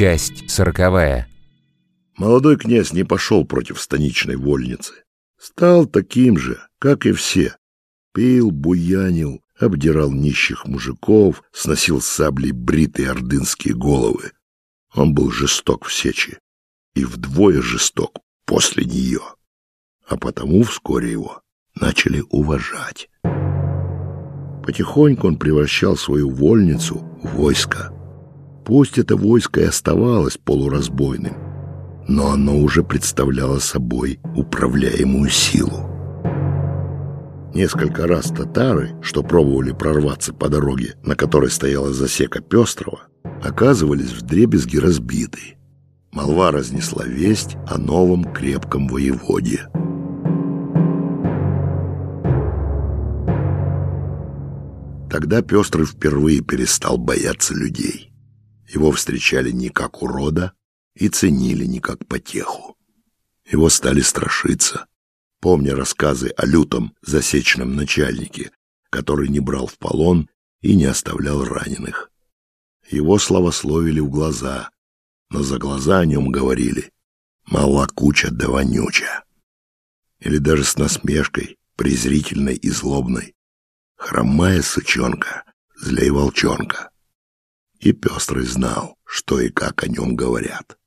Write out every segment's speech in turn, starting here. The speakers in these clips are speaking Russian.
Часть сороковая. Молодой князь не пошел против станичной вольницы. Стал таким же, как и все. Пил, буянил, обдирал нищих мужиков, сносил саблей бритые ордынские головы. Он был жесток в сечи и вдвое жесток после нее. А потому вскоре его начали уважать. Потихоньку он превращал свою вольницу в войско. Пусть это войско и оставалось полуразбойным, но оно уже представляло собой управляемую силу. Несколько раз татары, что пробовали прорваться по дороге, на которой стояла засека Пестрова, оказывались вдребезги разбиты. Молва разнесла весть о новом крепком воеводе. Тогда Пестрый впервые перестал бояться людей. Его встречали не как урода и ценили не как потеху. Его стали страшиться, помня рассказы о лютом засечном начальнике, который не брал в полон и не оставлял раненых. Его славословили в глаза, но за глаза о нем говорили «мала куча да вонюча». Или даже с насмешкой, презрительной и злобной. Хромая сучонка, злей волчонка. И Пестрый знал, что и как о нем говорят.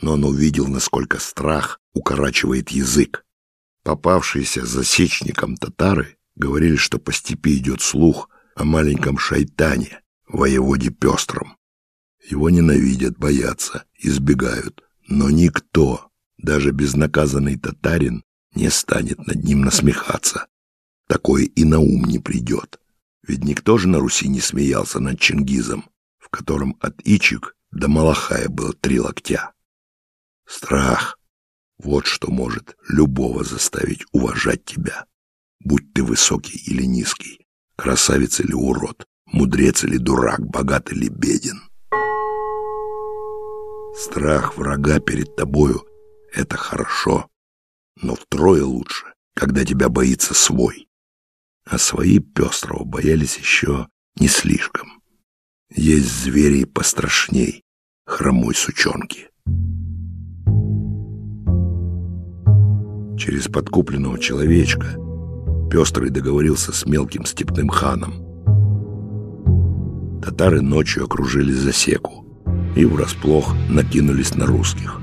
Но он увидел, насколько страх укорачивает язык, Попавшиеся засечникам татары говорили, что по степи идет слух о маленьком шайтане, воеводе пестром. Его ненавидят, боятся, избегают, но никто, даже безнаказанный татарин, не станет над ним насмехаться. Такое и на ум не придет. Ведь никто же на Руси не смеялся над Чингизом, котором от Ичик до Малахая было три локтя. Страх вот что может любого заставить уважать тебя. Будь ты высокий или низкий, красавец или урод, мудрец или дурак, богат или беден. Страх врага перед тобою — это хорошо, но втрое лучше, когда тебя боится свой. А свои пестрого боялись еще не слишком. Есть звери пострашней хромой сучонки. через подкупленного человечка, Пестрый договорился с мелким степным ханом. Татары ночью окружили засеку и врасплох накинулись на русских.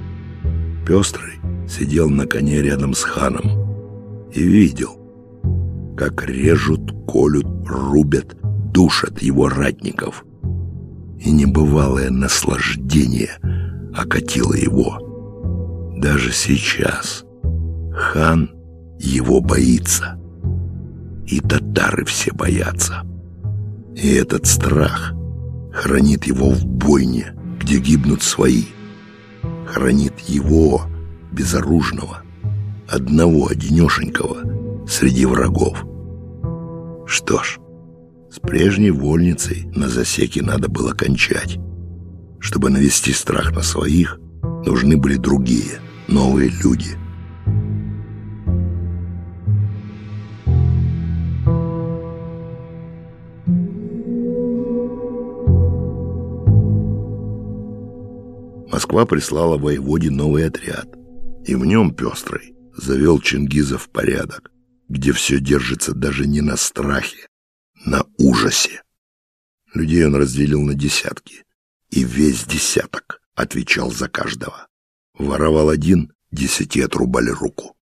Пестрый сидел на коне рядом с ханом и видел, как режут, колют, рубят, душат его ратников. И небывалое наслаждение окатило его. Даже сейчас — Хан его боится. И татары все боятся. И этот страх хранит его в бойне, где гибнут свои. Хранит его, безоружного, одного одинешенького среди врагов. Что ж, с прежней вольницей на засеке надо было кончать. Чтобы навести страх на своих, нужны были другие, новые люди — Москва прислала воеводе новый отряд, и в нем пестрый завел Чингиза в порядок, где все держится даже не на страхе, на ужасе. Людей он разделил на десятки, и весь десяток отвечал за каждого. Воровал один, десяти отрубали руку.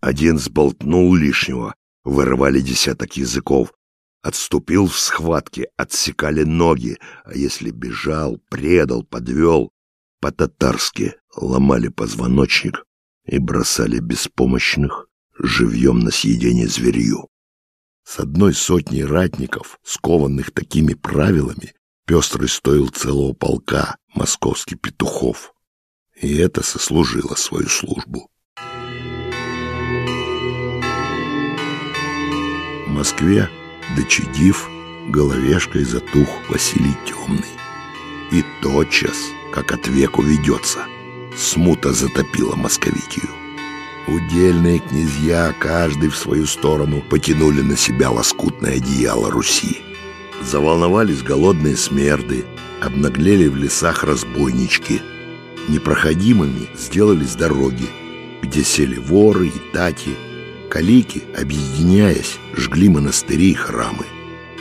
Один сболтнул лишнего, вырывали десяток языков, отступил в схватке, отсекали ноги, а если бежал, предал, подвел, по-татарски ломали позвоночник и бросали беспомощных живьем на съедение зверью. С одной сотни ратников, скованных такими правилами, пестрый стоил целого полка московских петухов. И это сослужило свою службу. В Москве, дочадив, головешкой затух Василий Темный. И тотчас как от веку ведется. Смута затопила Московитию. Удельные князья, каждый в свою сторону, потянули на себя лоскутное одеяло Руси. Заволновались голодные смерды, обнаглели в лесах разбойнички. Непроходимыми сделались дороги, где сели воры и тати. Калики, объединяясь, жгли монастыри и храмы.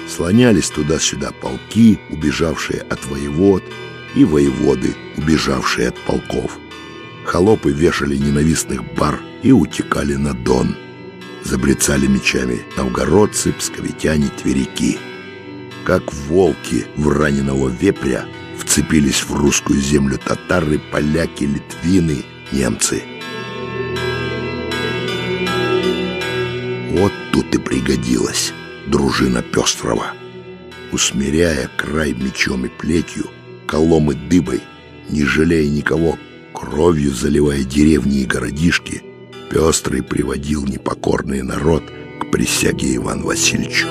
Слонялись туда-сюда полки, убежавшие от воевод, и воеводы, убежавшие от полков. Холопы вешали ненавистных бар и утекали на Дон. Забрецали мечами новгородцы, псковитяне, тверики. Как волки в раненого вепря вцепились в русскую землю татары, поляки, литвины, немцы. Вот тут и пригодилась дружина Пестрова. Усмиряя край мечом и плетью, коломы дыбой, не жалея никого, кровью заливая деревни и городишки, Пестрый приводил непокорный народ к присяге Иван Васильевичу.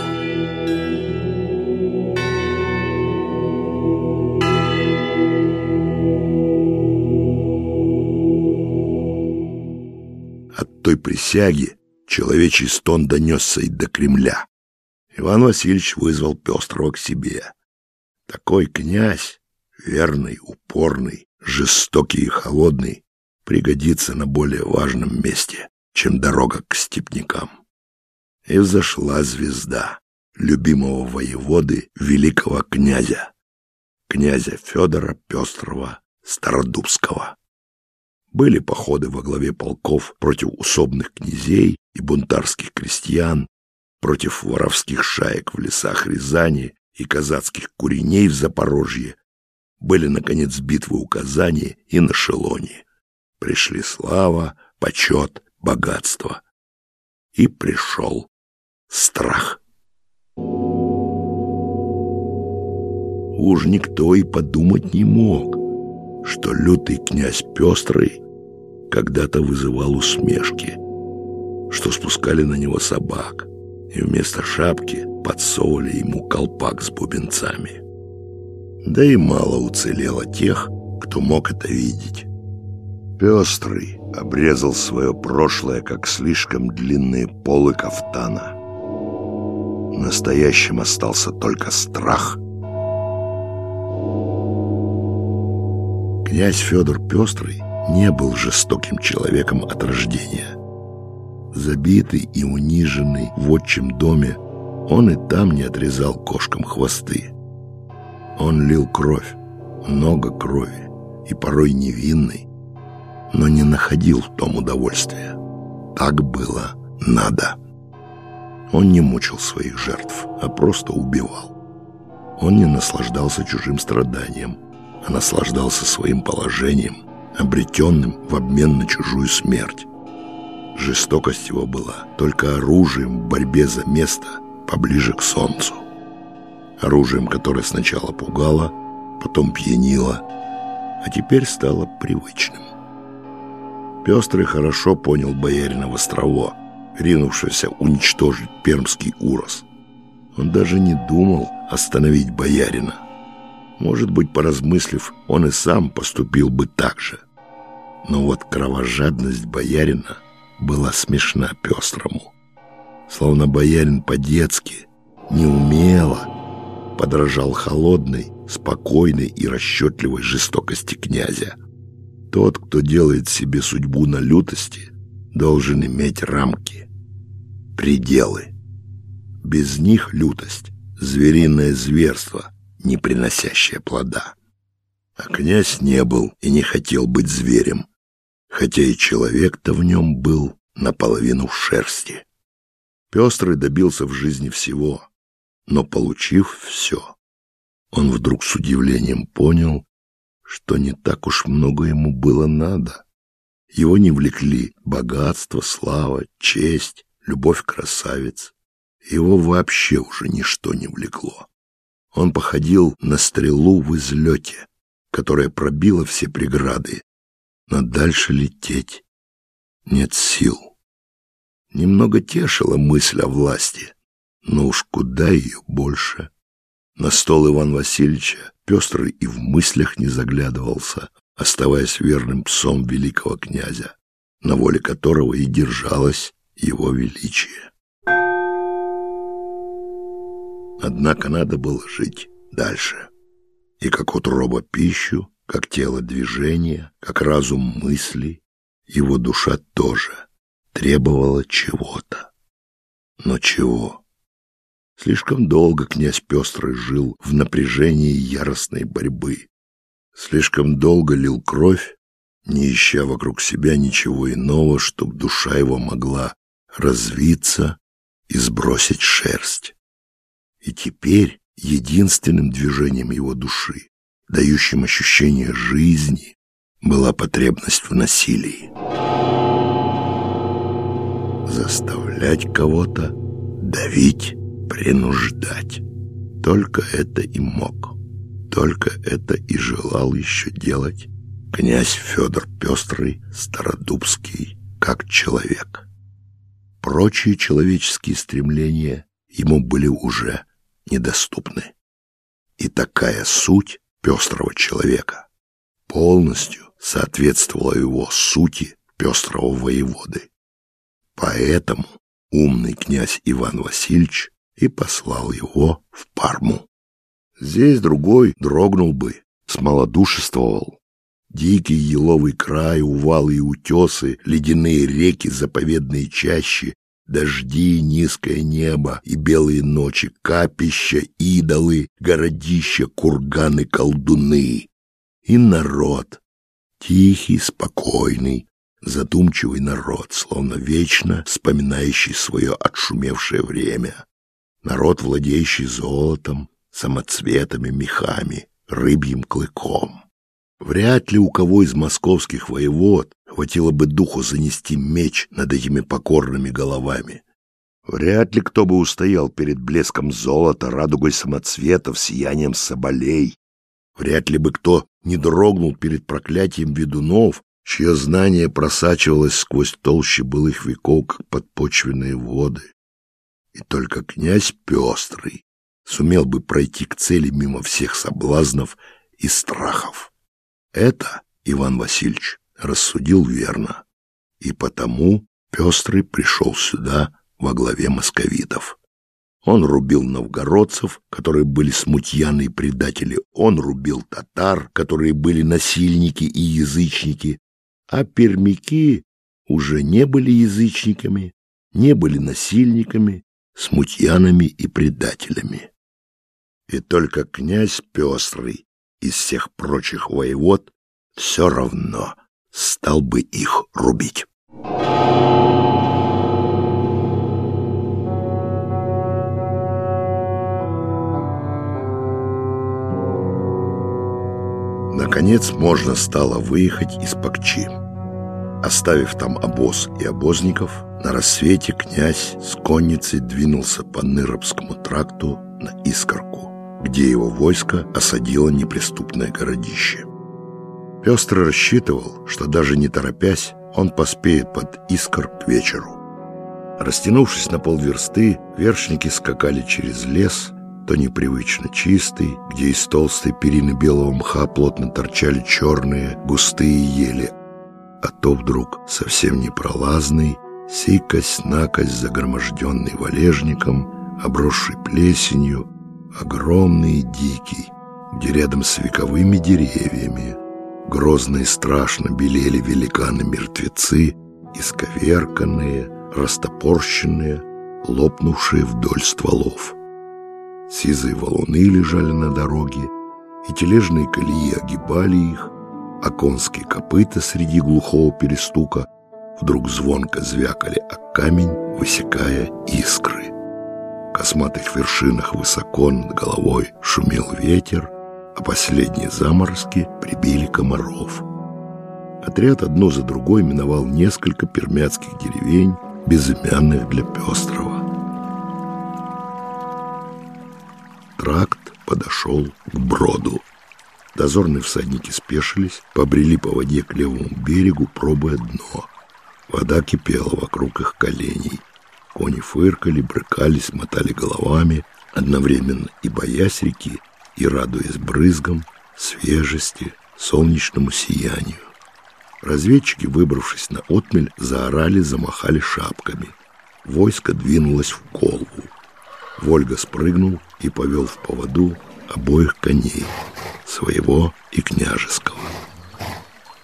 От той присяги человечий стон донесся и до Кремля. Иван Васильевич вызвал Пестрого к себе. Такой князь, верный, упорный, жестокий и холодный, пригодится на более важном месте, чем дорога к степнякам. И взошла звезда любимого воеводы великого князя, князя Федора Пестрого Стародубского. Были походы во главе полков против усобных князей и бунтарских крестьян, против воровских шаек в лесах Рязани и казацких куреней в Запорожье, были, наконец, битвы у Казани и на Шелоне. Пришли слава, почет, богатство. И пришел страх. Уж никто и подумать не мог, что лютый князь Пестрый когда-то вызывал усмешки, что спускали на него собак и вместо шапки подсовывали ему колпак с бубенцами. Да и мало уцелело тех, кто мог это видеть. Пестрый обрезал свое прошлое, как слишком длинные полы кафтана. Настоящим остался только страх. Князь Федор Пестрый не был жестоким человеком от рождения. Забитый и униженный в отчим доме, он и там не отрезал кошкам хвосты. Он лил кровь, много крови, и порой невинной, но не находил в том удовольствия. Так было надо. Он не мучил своих жертв, а просто убивал. Он не наслаждался чужим страданием, а наслаждался своим положением, обретенным в обмен на чужую смерть. Жестокость его была только оружием в борьбе за место поближе к солнцу. Оружием, которое сначала пугало, потом пьянило, а теперь стало привычным. Пестрый хорошо понял боярина Вострово, ринувшегося уничтожить пермский урос. Он даже не думал остановить боярина. Может быть, поразмыслив, он и сам поступил бы так же. Но вот кровожадность боярина была смешна пестрому. Словно боярин по-детски, неумело, подражал холодной, спокойной и расчетливой жестокости князя. Тот, кто делает себе судьбу на лютости, должен иметь рамки, пределы. Без них лютость — звериное зверство, не приносящее плода. А князь не был и не хотел быть зверем, хотя и человек-то в нем был наполовину в шерсти. Пестрый добился в жизни всего, но, получив все, он вдруг с удивлением понял, что не так уж много ему было надо. Его не влекли богатство, слава, честь, любовь красавиц. Его вообще уже ничто не влекло. Он походил на стрелу в излете, которая пробила все преграды, но дальше лететь нет сил. Немного тешила мысль о власти, но уж куда ее больше. На стол Иван Васильевича Пестрый и в мыслях не заглядывался, оставаясь верным псом великого князя, на воле которого и держалось его величие. Однако надо было жить дальше. И как утроба пищу, как тело движения, как разум мысли, его душа тоже требовала чего-то. Но чего? Слишком долго князь Пестрый жил в напряжении яростной борьбы. Слишком долго лил кровь, не ища вокруг себя ничего иного, чтобы душа его могла развиться и сбросить шерсть. И теперь единственным движением его души, дающим ощущение жизни, была потребность в насилии. Заставлять кого-то, давить, принуждать. Только это и мог. Только это и желал еще делать князь Федор Пестрый, Стародубский, как человек. Прочие человеческие стремления ему были уже недоступны. И такая суть пестрого человека полностью соответствовала его сути пестрого воеводы. Поэтому умный князь Иван Васильевич и послал его в Парму. Здесь другой дрогнул бы, смолодушествовал. Дикий еловый край, увалы и утесы, ледяные реки, заповедные чащи, дожди, низкое небо и белые ночи, капища, идолы, городища, курганы, колдуны. И народ, тихий, спокойный, задумчивый народ, словно вечно вспоминающий свое отшумевшее время. Народ, владеющий золотом, самоцветами, мехами, рыбьим клыком. Вряд ли у кого из московских воевод хватило бы духу занести меч над этими покорными головами. Вряд ли кто бы устоял перед блеском золота, радугой самоцветов, сиянием соболей. Вряд ли бы кто не дрогнул перед проклятием ведунов, чье знание просачивалось сквозь толщи былых веков, как подпочвенные воды. И только князь Пестрый сумел бы пройти к цели мимо всех соблазнов и страхов. Это Иван Васильевич рассудил верно, и потому Пестрый пришел сюда во главе московитов. Он рубил новгородцев, которые были смутьяны и предатели. Он рубил татар, которые были насильники и язычники. А пермяки уже не были язычниками, не были насильниками, смутьянами и предателями. И только князь Пестрый из всех прочих воевод, все равно стал бы их рубить. Наконец можно стало выехать из Пакчи. Оставив там обоз и обозников, на рассвете князь с конницей двинулся по Ныробскому тракту на Искорку где его войско осадило неприступное городище. Пестро рассчитывал, что даже не торопясь, он поспеет под Искр к вечеру. Растянувшись на полверсты, вершники скакали через лес, то непривычно чистый, где из толстой перины белого мха плотно торчали черные густые ели, а то вдруг совсем непролазный, сей кость-накость загроможденный валежником, обросший плесенью, огромный и дикий, где рядом с вековыми деревьями грозно и страшно белели великаны-мертвецы, исковерканные, растопорщенные, лопнувшие вдоль стволов. Сизые валуны лежали на дороге, и тележные колеи огибали их, а конские копыта среди глухого перестука вдруг звонко звякали о камень, высекая искры косматых вершинах высоко над головой шумел ветер, а последние заморозки прибили комаров. Отряд одно за другой миновал несколько пермяцких деревень, безымянных для пестрого. Тракт подошел к броду. Дозорные всадники спешились, побрели по воде к левому берегу, пробуя дно. Вода кипела вокруг их коленей. Кони фыркали, брыкались, мотали головами, одновременно и боясь реки, и радуясь брызгам, свежести, солнечному сиянию. Разведчики, выбравшись на отмель, заорали, замахали шапками. Войско двинулось в колву. Вольга спрыгнул и повел в поводу обоих коней, своего и княжеского.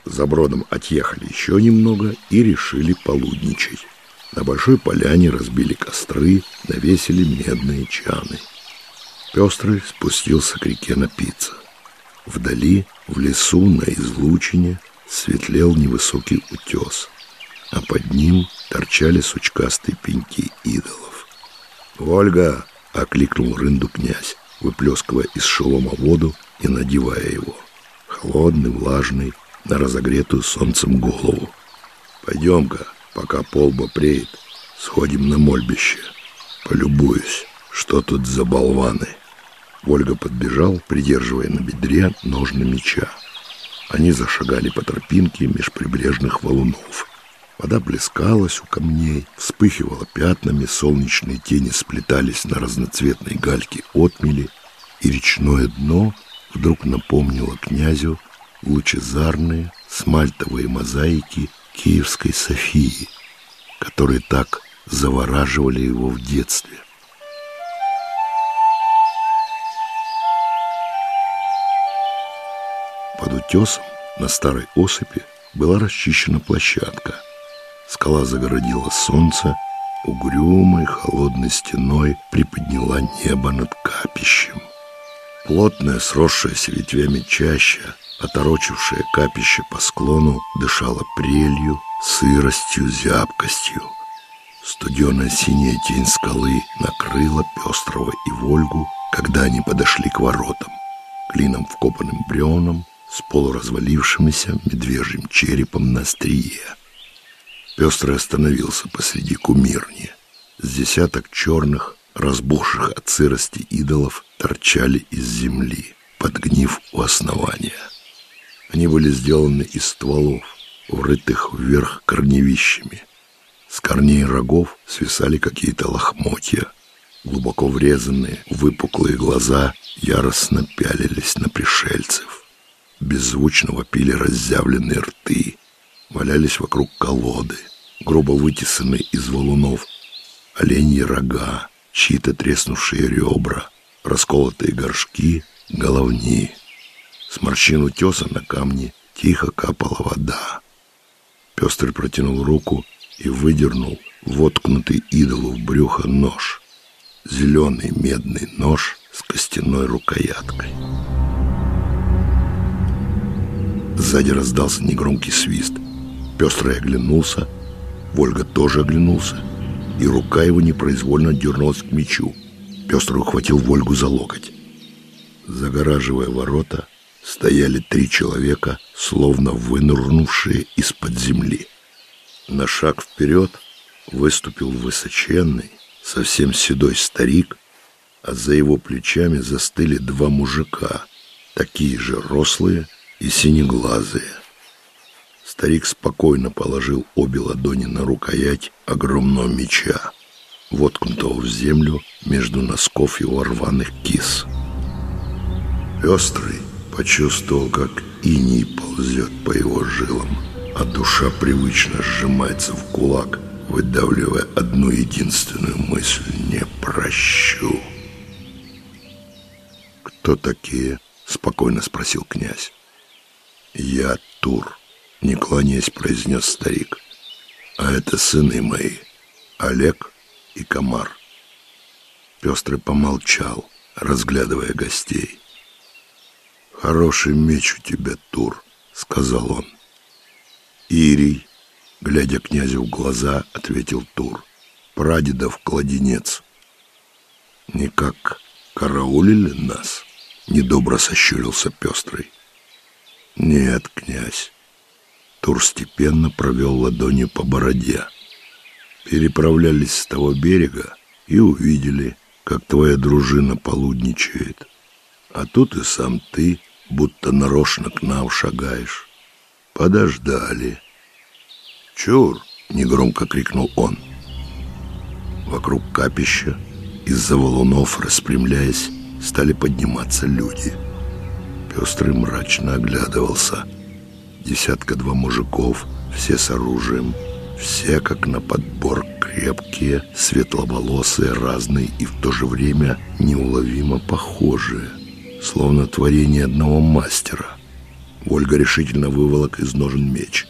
За бродом отъехали еще немного и решили полудничать. На большой поляне разбили костры, навесили медные чаны. Пестрый спустился к реке напиться. Вдали, в лесу, на излучине, светлел невысокий утес, а под ним торчали сучкастые пеньки идолов. «Ольга!» — окликнул рынду князь, выплескивая из шелома воду и надевая его. Холодный, влажный, на разогретую солнцем голову. «Пойдем-ка, пока полба преет, сходим на мольбище. Полюбуюсь, что тут за болваны». Ольга подбежал, придерживая на бедре ножны меча. Они зашагали по тропинке меж прибрежных валунов. Вода блескалась у камней, вспыхивала пятнами, солнечные тени сплетались на разноцветной гальке отмели, и речное дно вдруг напомнило князю лучезарные смальтовые мозаики Киевской Софии, которые так завораживали его в детстве. Под утесом на старой осыпи была расчищена площадка. Скала загородила солнце, угрюмой холодной стеной приподняла небо над капищем. Плотная, сросшаяся ветвями чаща, оторочившая капище по склону, дышала прелью, сыростью, зябкостью. Студеная синяя тень скалы накрыла Пестрого и Вольгу, когда они подошли к воротам, клином вкопанным бревном, с полуразвалившимся медвежьим черепом на острие. Пестрый остановился посреди кумирни. С десяток черных, разбухших от сырости идолов торчали из земли, подгнив у основания. Они были сделаны из стволов, врытых вверх корневищами. С корней рогов свисали какие-то лохмотья. Глубоко врезанные, выпуклые глаза яростно пялились на пришельцев. Беззвучно вопили разъявленные рты, валялись вокруг колоды, грубо вытесанные из валунов, оленьи рога, чьи-то треснувшие ребра, расколотые горшки, головни. С морщин утеса на камне тихо капала вода. Пестрый протянул руку и выдернул воткнутый идолу в брюхо нож. Зеленый медный нож с костяной рукояткой. Сзади раздался негромкий свист. Пестрый оглянулся, Вольга тоже оглянулся, и рука его непроизвольно дернулась к мечу. Пестрый ухватил Вольгу за локоть. Загораживая ворота, стояли три человека, словно вынырнувшие из-под земли. На шаг вперед выступил высоченный, совсем седой старик, а за его плечами застыли два мужика, такие же рослые и синеглазые. Старик спокойно положил обе ладони на рукоять огромного меча, воткнутого в землю между носков его рваных кис. Пестрый почувствовал, как иней ползет по его жилам, а душа привычно сжимается в кулак, выдавливая одну единственную мысль «Не прощу». «Кто такие?» — спокойно спросил князь. «Я Тур», — не кланяясь, произнес старик. «А это сыны мои, Олег и Комар». Пестрый помолчал, разглядывая гостей. «Хороший меч у тебя, Тур», — сказал он. «Ирий», — глядя князю в глаза, ответил Тур. «Прадедов кладенец». «Никак караулили нас?» — недобро сощурился пестрый. «Нет, князь». Тур степенно провел ладони по бороде. Переправлялись с того берега и увидели, как твоя дружина полудничает. А тут и сам ты будто нарочно к нам шагаешь. Подождали. «Чур!» — негромко крикнул он. Вокруг капища, из-за валунов, распрямляясь, стали подниматься люди. Пестрый мрачно оглядывался. Десятка-два мужиков, все с оружием, Все как на подбор крепкие, светловолосые, разные и в то же время неуловимо похожие, словно творение одного мастера. Ольга решительно выволок из ножен меч.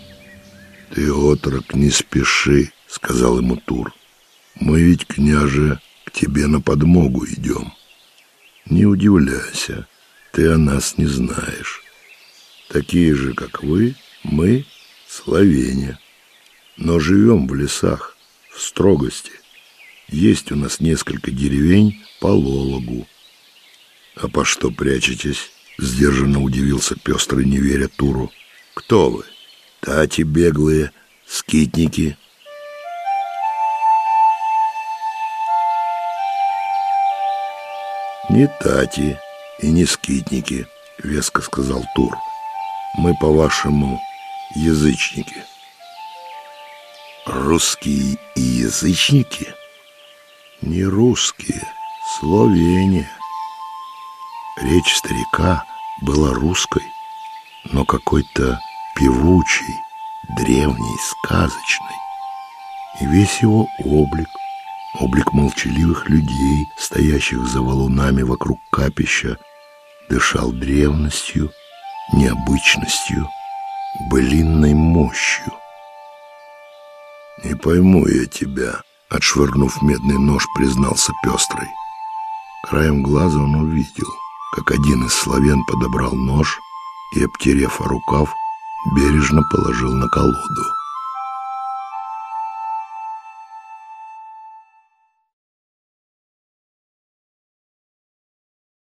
«Ты, отрок, не спеши», — сказал ему Тур. «Мы ведь, княже, к тебе на подмогу идем. Не удивляйся, ты о нас не знаешь. Такие же, как вы, мы — словения, но живем в лесах, в строгости. Есть у нас несколько деревень по Лологу. А по что прячетесь? Сдержанно удивился пестрый, не веря Туру. Кто вы? Тати беглые, скитники. Не тати и не скитники, веско сказал Тур. Мы, по-вашему, язычники. Русские и язычники? Не русские, словения. Речь старика была русской, но какой-то певучей, древней, сказочной. И весь его облик, облик молчаливых людей, стоящих за валунами вокруг капища, дышал древностью, необычностью, былинной мощью. «Не пойму я тебя», — отшвырнув медный нож, признался пестрый. Краем глаза он увидел, как один из славян подобрал нож и, обтерев о рукав, бережно положил на колоду.